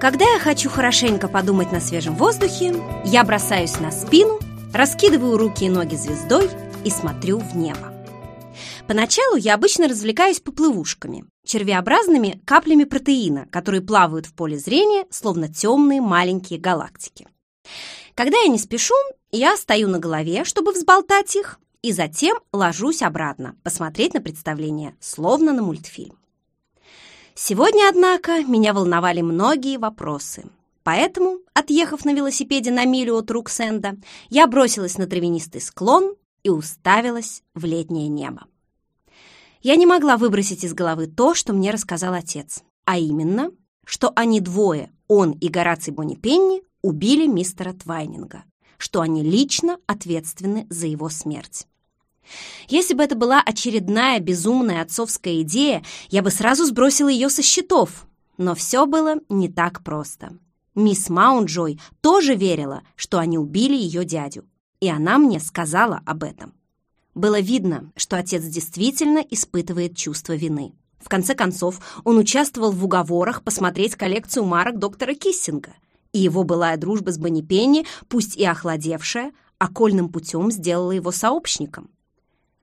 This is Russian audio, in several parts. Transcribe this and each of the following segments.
Когда я хочу хорошенько подумать на свежем воздухе, я бросаюсь на спину, раскидываю руки и ноги звездой и смотрю в небо. Поначалу я обычно развлекаюсь поплывушками, червеобразными каплями протеина, которые плавают в поле зрения, словно темные маленькие галактики. Когда я не спешу, я стою на голове, чтобы взболтать их, и затем ложусь обратно, посмотреть на представление, словно на мультфильм. Сегодня, однако, меня волновали многие вопросы. Поэтому, отъехав на велосипеде на милю от Руксенда, я бросилась на травянистый склон и уставилась в летнее небо. Я не могла выбросить из головы то, что мне рассказал отец, а именно, что они двое, он и Гораций Бонни убили мистера Твайнинга, что они лично ответственны за его смерть. Если бы это была очередная безумная отцовская идея, я бы сразу сбросила ее со счетов. Но все было не так просто. Мисс Маунджой тоже верила, что они убили ее дядю, и она мне сказала об этом. Было видно, что отец действительно испытывает чувство вины. В конце концов, он участвовал в уговорах посмотреть коллекцию марок доктора Киссинга, и его былая дружба с Бонни Пенни, пусть и охладевшая, окольным путем сделала его сообщником.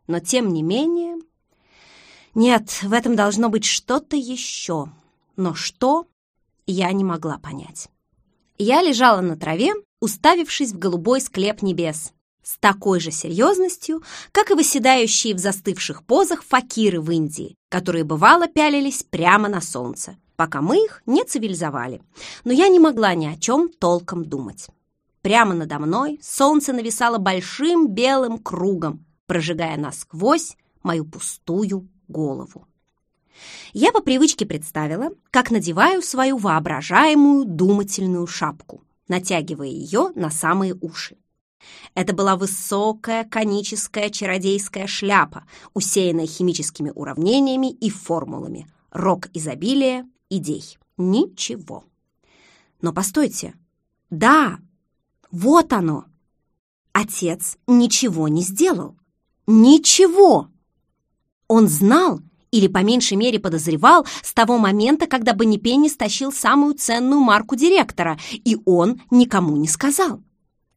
Но тем не менее... Нет, в этом должно быть что-то еще. Но что, я не могла понять. Я лежала на траве, уставившись в голубой склеп небес, с такой же серьезностью, как и выседающие в застывших позах факиры в Индии, которые бывало пялились прямо на солнце, пока мы их не цивилизовали. Но я не могла ни о чем толком думать. Прямо надо мной солнце нависало большим белым кругом, прожигая насквозь мою пустую голову. Я по привычке представила, как надеваю свою воображаемую думательную шапку, натягивая ее на самые уши. Это была высокая коническая чародейская шляпа, усеянная химическими уравнениями и формулами. Рок изобилия, идей. Ничего. Но постойте. Да, вот оно. Отец ничего не сделал. Ничего! Он знал, или по меньшей мере подозревал, с того момента, когда Боннипенни стащил самую ценную марку директора, и он никому не сказал.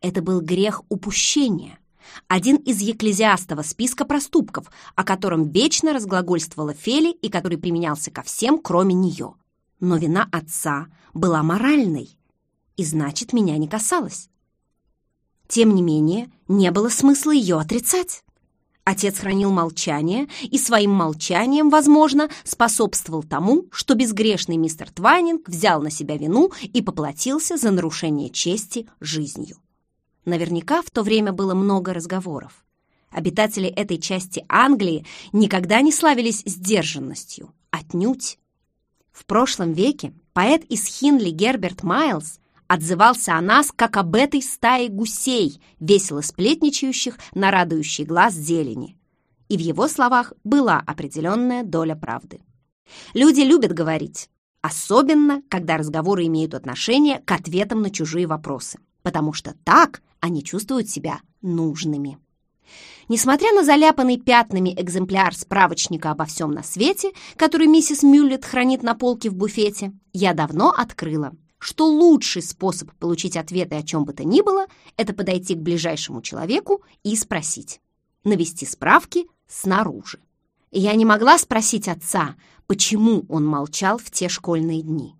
Это был грех упущения. Один из екклезиастова списка проступков, о котором вечно разглагольствовала Фели и который применялся ко всем, кроме нее. Но вина отца была моральной, и значит, меня не касалась. Тем не менее, не было смысла ее отрицать. Отец хранил молчание и своим молчанием, возможно, способствовал тому, что безгрешный мистер Твайнинг взял на себя вину и поплатился за нарушение чести жизнью. Наверняка в то время было много разговоров. Обитатели этой части Англии никогда не славились сдержанностью, отнюдь. В прошлом веке поэт из Хинли Герберт Майлз отзывался о нас, как об этой стае гусей, весело сплетничающих на радующий глаз зелени. И в его словах была определенная доля правды. Люди любят говорить, особенно, когда разговоры имеют отношение к ответам на чужие вопросы, потому что так они чувствуют себя нужными. Несмотря на заляпанный пятнами экземпляр справочника обо всем на свете, который миссис Мюллет хранит на полке в буфете, я давно открыла, что лучший способ получить ответы о чем бы то ни было, это подойти к ближайшему человеку и спросить. Навести справки снаружи. Я не могла спросить отца, почему он молчал в те школьные дни.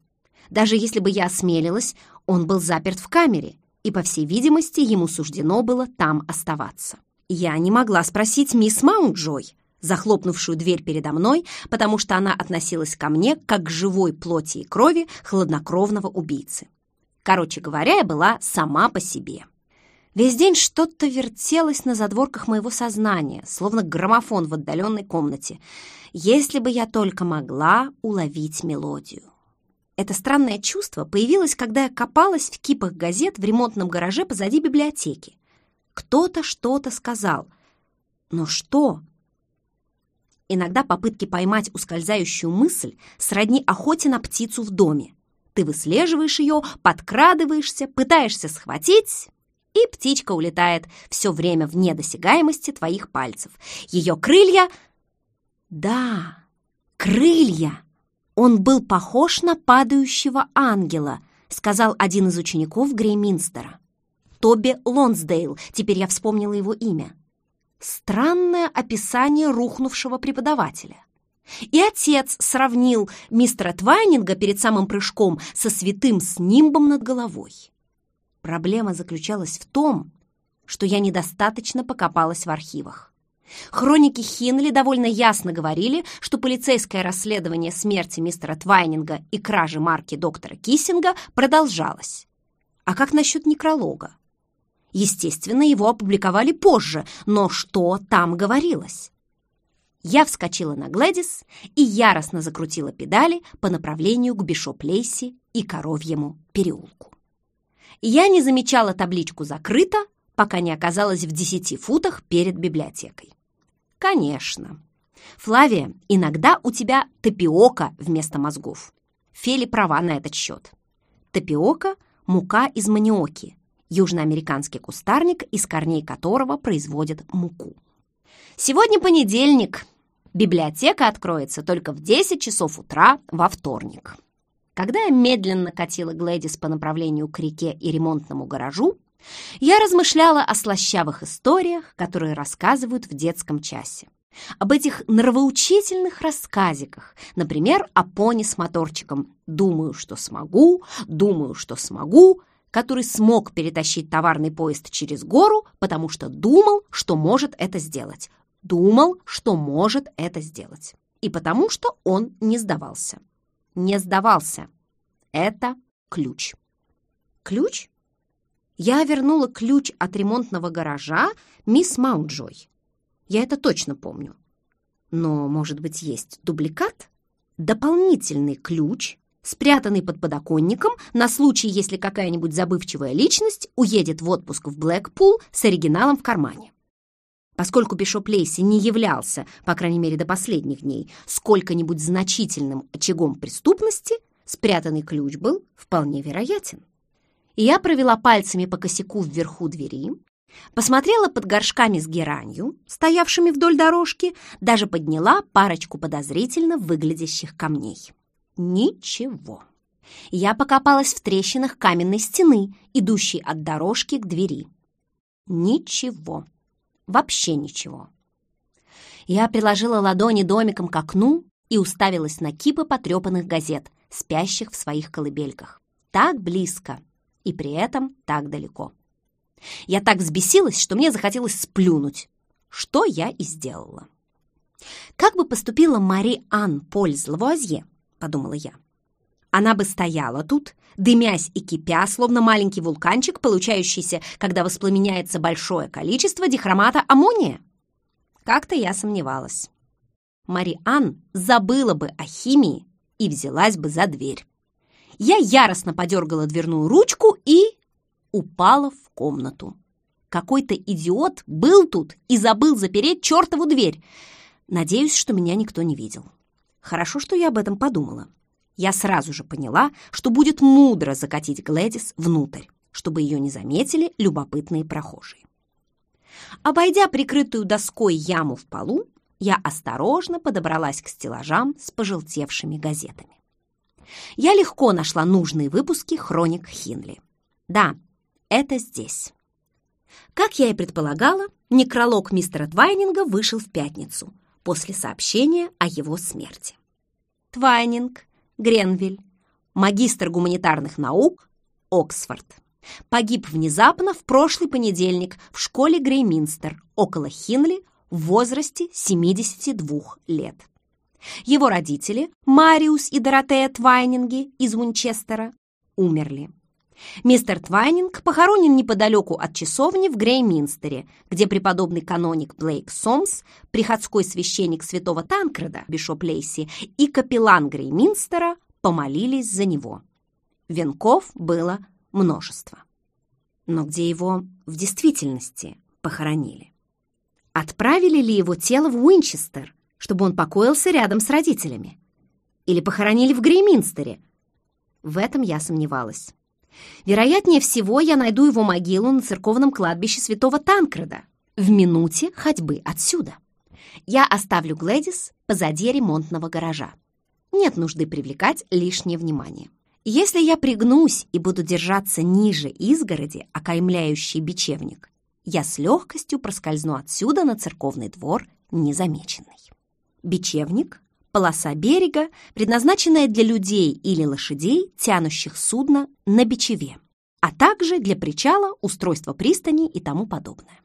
Даже если бы я осмелилась, он был заперт в камере, и, по всей видимости, ему суждено было там оставаться. Я не могла спросить мисс Маунджой, захлопнувшую дверь передо мной, потому что она относилась ко мне как к живой плоти и крови хладнокровного убийцы. Короче говоря, я была сама по себе. Весь день что-то вертелось на задворках моего сознания, словно граммофон в отдаленной комнате, если бы я только могла уловить мелодию. Это странное чувство появилось, когда я копалась в кипах газет в ремонтном гараже позади библиотеки. Кто-то что-то сказал. Но что? Иногда попытки поймать ускользающую мысль сродни охоте на птицу в доме. Ты выслеживаешь ее, подкрадываешься, пытаешься схватить, и птичка улетает все время в недосягаемости твоих пальцев. Ее крылья... Да, крылья! «Он был похож на падающего ангела», сказал один из учеников Грейминстера. Тоби Лонсдейл, теперь я вспомнила его имя. Странное описание рухнувшего преподавателя. И отец сравнил мистера Твайнинга перед самым прыжком со святым с нимбом над головой. Проблема заключалась в том, что я недостаточно покопалась в архивах. Хроники Хинли довольно ясно говорили, что полицейское расследование смерти мистера Твайнинга и кражи марки доктора Киссинга продолжалось. А как насчет некролога? Естественно, его опубликовали позже, но что там говорилось? Я вскочила на Глэдис и яростно закрутила педали по направлению к Бишоп-Лейси и Коровьему переулку. Я не замечала табличку «Закрыто», пока не оказалась в десяти футах перед библиотекой. Конечно. Флавия, иногда у тебя тапиока вместо мозгов. Фели права на этот счет. Тапиока – мука из маниоки, южноамериканский кустарник, из корней которого производят муку. Сегодня понедельник. Библиотека откроется только в 10 часов утра во вторник. Когда я медленно катила Глэдис по направлению к реке и ремонтному гаражу, я размышляла о слащавых историях, которые рассказывают в детском часе. Об этих нравоучительных рассказиках, например, о пони с моторчиком «Думаю, что смогу, думаю, что смогу», который смог перетащить товарный поезд через гору, потому что думал, что может это сделать. Думал, что может это сделать. И потому что он не сдавался. Не сдавался. Это ключ. Ключ? Я вернула ключ от ремонтного гаража мисс Маунджой. Я это точно помню. Но, может быть, есть дубликат? Дополнительный ключ, спрятанный под подоконником на случай, если какая-нибудь забывчивая личность уедет в отпуск в Блэкпул с оригиналом в кармане. Поскольку Бишоп Лейси не являлся, по крайней мере до последних дней, сколько-нибудь значительным очагом преступности, спрятанный ключ был вполне вероятен я провела пальцами по косяку вверху двери, посмотрела под горшками с геранью, стоявшими вдоль дорожки, даже подняла парочку подозрительно выглядящих камней. Ничего. Я покопалась в трещинах каменной стены, идущей от дорожки к двери. Ничего. Вообще ничего. Я приложила ладони домиком к окну и уставилась на кипы потрепанных газет, спящих в своих колыбельках. Так близко, и при этом так далеко. Я так взбесилась, что мне захотелось сплюнуть, что я и сделала. «Как бы поступила Мари Ан Поль Лавуазье?» — подумала я. Она бы стояла тут, дымясь и кипя, словно маленький вулканчик, получающийся, когда воспламеняется большое количество дихромата аммония. Как-то я сомневалась. Мари Ан забыла бы о химии и взялась бы за дверь. Я яростно подергала дверную ручку и упала в комнату. Какой-то идиот был тут и забыл запереть чертову дверь. Надеюсь, что меня никто не видел. Хорошо, что я об этом подумала. Я сразу же поняла, что будет мудро закатить Глэдис внутрь, чтобы ее не заметили любопытные прохожие. Обойдя прикрытую доской яму в полу, я осторожно подобралась к стеллажам с пожелтевшими газетами я легко нашла нужные выпуски хроник Хинли. Да, это здесь. Как я и предполагала, некролог мистера Твайнинга вышел в пятницу, после сообщения о его смерти. Твайнинг, Гренвиль, магистр гуманитарных наук, Оксфорд. Погиб внезапно в прошлый понедельник в школе Грейминстер, около Хинли, в возрасте 72 лет. Его родители, Мариус и Доротея Твайнинги из Унчестера, умерли. Мистер Твайнинг похоронен неподалеку от часовни в Грейминстере, где преподобный каноник Блейк Сомс, приходской священник святого Танкреда, Бишоп Лейси, и капеллан Грейминстера помолились за него. Венков было множество. Но где его в действительности похоронили? Отправили ли его тело в Уинчестер, чтобы он покоился рядом с родителями. Или похоронили в Грейминстере. В этом я сомневалась. Вероятнее всего, я найду его могилу на церковном кладбище святого Танкреда в минуте ходьбы отсюда. Я оставлю Глэдис позади ремонтного гаража. нет нужды привлекать лишнее внимание. Если я пригнусь и буду держаться ниже изгороди, окаймляющей бечевник, я с легкостью проскользну отсюда на церковный двор незамеченный. Бечевник – полоса берега, предназначенная для людей или лошадей, тянущих судно на бичеве, а также для причала, устройства пристани и тому подобное.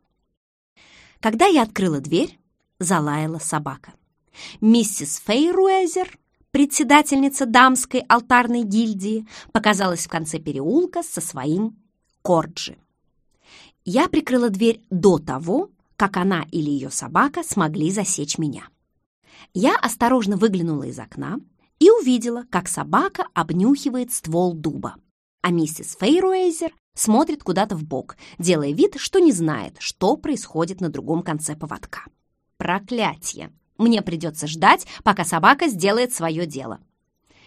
Когда я открыла дверь, залаяла собака. Миссис Фейруэзер председательница дамской алтарной гильдии, показалась в конце переулка со своим корджи. Я прикрыла дверь до того, как она или ее собака смогли засечь меня. Я осторожно выглянула из окна и увидела, как собака обнюхивает ствол дуба, а миссис Фейруэйзер смотрит куда-то в бок, делая вид, что не знает, что происходит на другом конце поводка. Проклятье! Мне придется ждать, пока собака сделает свое дело.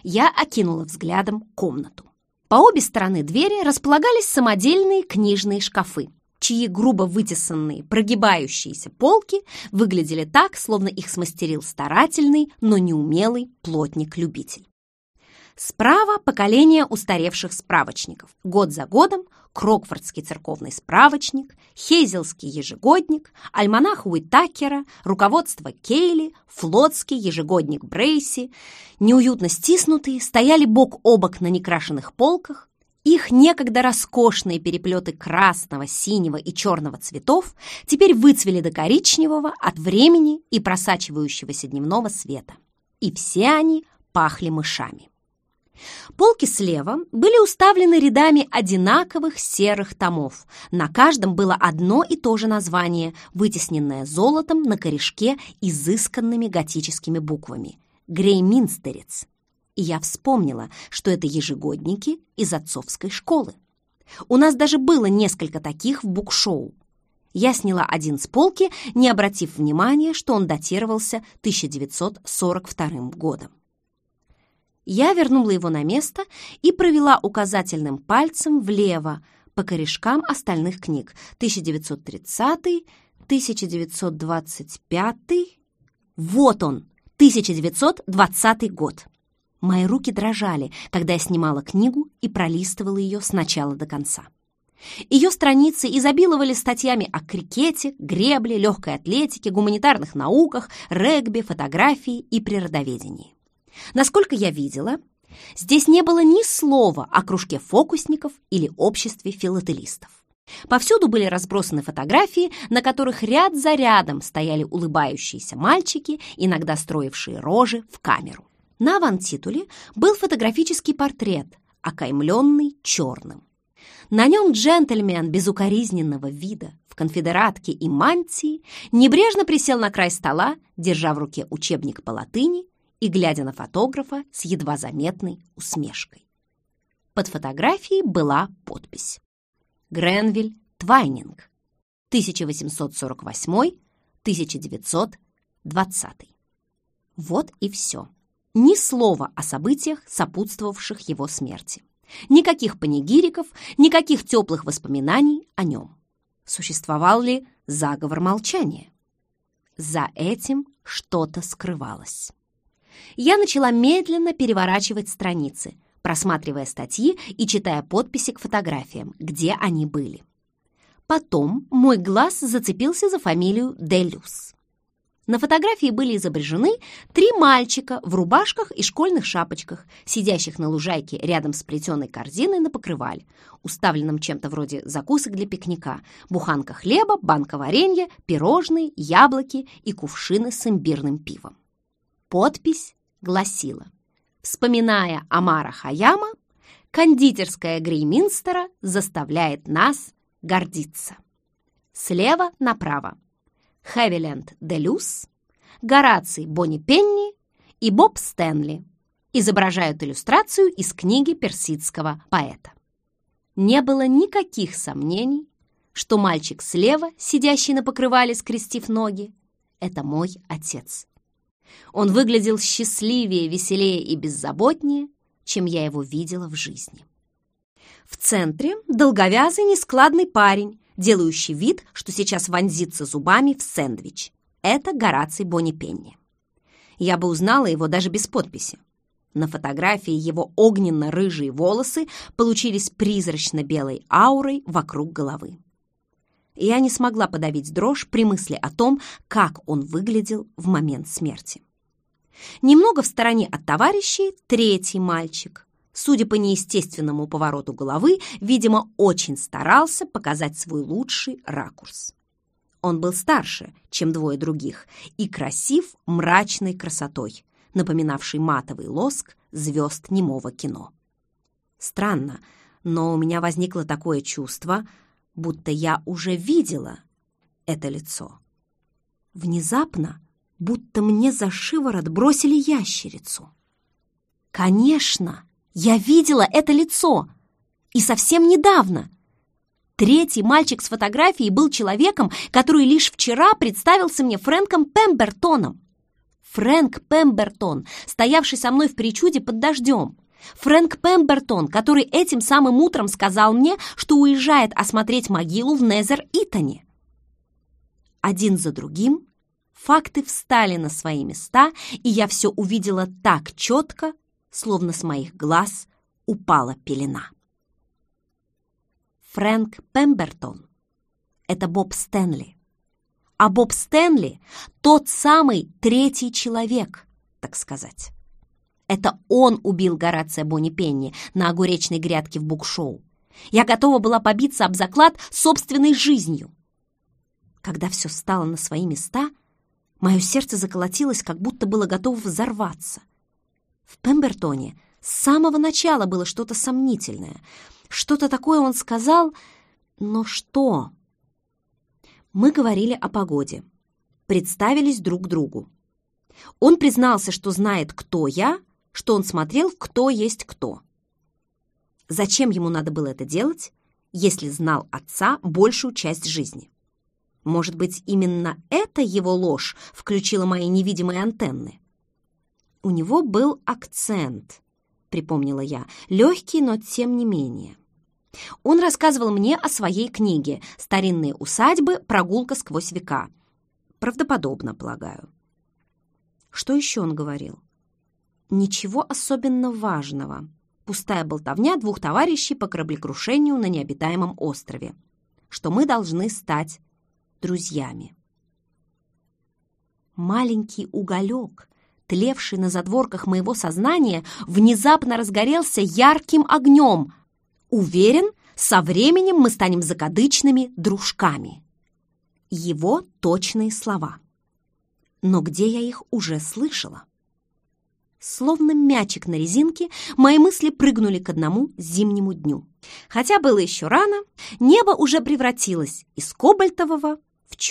Я окинула взглядом комнату. По обе стороны двери располагались самодельные книжные шкафы, чьи грубо вытесанные, прогибающиеся полки выглядели так, словно их смастерил старательный, но неумелый плотник-любитель. Справа поколение устаревших справочников. Год за годом Крокфордский церковный справочник, Хейзелский ежегодник, альманах Уитакера, руководство Кейли, флотский ежегодник Брейси, неуютно стиснутые, стояли бок о бок на некрашенных полках, их некогда роскошные переплеты красного, синего и черного цветов теперь выцвели до коричневого от времени и просачивающегося дневного света. И все они пахли мышами. Полки слева были уставлены рядами одинаковых серых томов. На каждом было одно и то же название, вытесненное золотом на корешке изысканными готическими буквами. «Грейминстерец». И я вспомнила, что это ежегодники из отцовской школы. У нас даже было несколько таких в букшоу. Я сняла один с полки, не обратив внимания, что он датировался 1942 годом. Я вернула его на место и провела указательным пальцем влево по корешкам остальных книг. 1930, 1925. Вот он, 1920 год. Мои руки дрожали, когда я снимала книгу и пролистывала ее с начала до конца. Ее страницы изобиловали статьями о крикете, гребле, легкой атлетике, гуманитарных науках, регби, фотографии и природоведении. Насколько я видела, здесь не было ни слова о кружке фокусников или обществе филателистов. Повсюду были разбросаны фотографии, на которых ряд за рядом стояли улыбающиеся мальчики, иногда строившие рожи в камеру. На авантитуле был фотографический портрет, окаймленный черным. На нем джентльмен безукоризненного вида в конфедератке и мантии небрежно присел на край стола, держа в руке учебник по латыни и глядя на фотографа с едва заметной усмешкой. Под фотографией была подпись «Гренвиль Твайнинг, 1848-1920». Вот и все. Ни слова о событиях, сопутствовавших его смерти. Никаких панигириков, никаких теплых воспоминаний о нем. Существовал ли заговор молчания? За этим что-то скрывалось я начала медленно переворачивать страницы, просматривая статьи и читая подписи к фотографиям, где они были. Потом мой глаз зацепился за фамилию Делюс. На фотографии были изображены три мальчика в рубашках и школьных шапочках, сидящих на лужайке рядом с плетеной корзиной на покрывале, уставленном чем-то вроде закусок для пикника, буханка хлеба, банка варенья, пирожные, яблоки и кувшины с имбирным пивом. Подпись гласила «Вспоминая Амара Хаяма, кондитерская Грейминстера заставляет нас гордиться». Слева направо Хевиленд Делюс, Гораций Бонни Пенни и Боб Стэнли изображают иллюстрацию из книги персидского поэта. Не было никаких сомнений, что мальчик слева, сидящий на покрывале, скрестив ноги, это мой отец. Он выглядел счастливее, веселее и беззаботнее, чем я его видела в жизни. В центре долговязый нескладный парень, делающий вид, что сейчас вонзится зубами в сэндвич. Это Гораций Бонни. Я бы узнала его даже без подписи. На фотографии его огненно-рыжие волосы получились призрачно-белой аурой вокруг головы. Я не смогла подавить дрожь при мысли о том, как он выглядел в момент смерти. Немного в стороне от товарищей третий мальчик. Судя по неестественному повороту головы, видимо, очень старался показать свой лучший ракурс. Он был старше, чем двое других, и красив мрачной красотой, напоминавший матовый лоск звезд немого кино. Странно, но у меня возникло такое чувство, будто я уже видела это лицо. Внезапно, будто мне за шиворот бросили ящерицу. Конечно, я видела это лицо, и совсем недавно. Третий мальчик с фотографией был человеком, который лишь вчера представился мне Фрэнком Пембертоном. Фрэнк Пембертон, стоявший со мной в причуде под дождем. Фрэнк Пембертон, который этим самым утром сказал мне, что уезжает осмотреть могилу в Незер-Итоне. Один за другим факты встали на свои места, и я все увидела так четко, словно с моих глаз упала пелена. Фрэнк Пембертон — это Боб Стэнли. А Боб Стэнли — тот самый третий человек, так сказать. Это он убил Горация Бонни на огуречной грядке в букшоу. Я готова была побиться об заклад собственной жизнью. Когда все стало на свои места, мое сердце заколотилось, как будто было готово взорваться. В Пембертоне с самого начала было что-то сомнительное. Что-то такое он сказал, но что? Мы говорили о погоде. Представились друг другу. Он признался, что знает, кто я, что он смотрел, кто есть кто. Зачем ему надо было это делать, если знал отца большую часть жизни? Может быть, именно эта его ложь включила мои невидимые антенны? У него был акцент, припомнила я, легкий, но тем не менее. Он рассказывал мне о своей книге «Старинные усадьбы. Прогулка сквозь века». Правдоподобно, полагаю. Что еще он говорил? Ничего особенно важного. Пустая болтовня двух товарищей по кораблекрушению на необитаемом острове. Что мы должны стать друзьями. Маленький уголек, тлевший на задворках моего сознания, внезапно разгорелся ярким огнем — Уверен, со временем мы станем закадычными дружками. Его точные слова. Но где я их уже слышала? Словно мячик на резинке, мои мысли прыгнули к одному зимнему дню. Хотя было еще рано, небо уже превратилось из кобальтового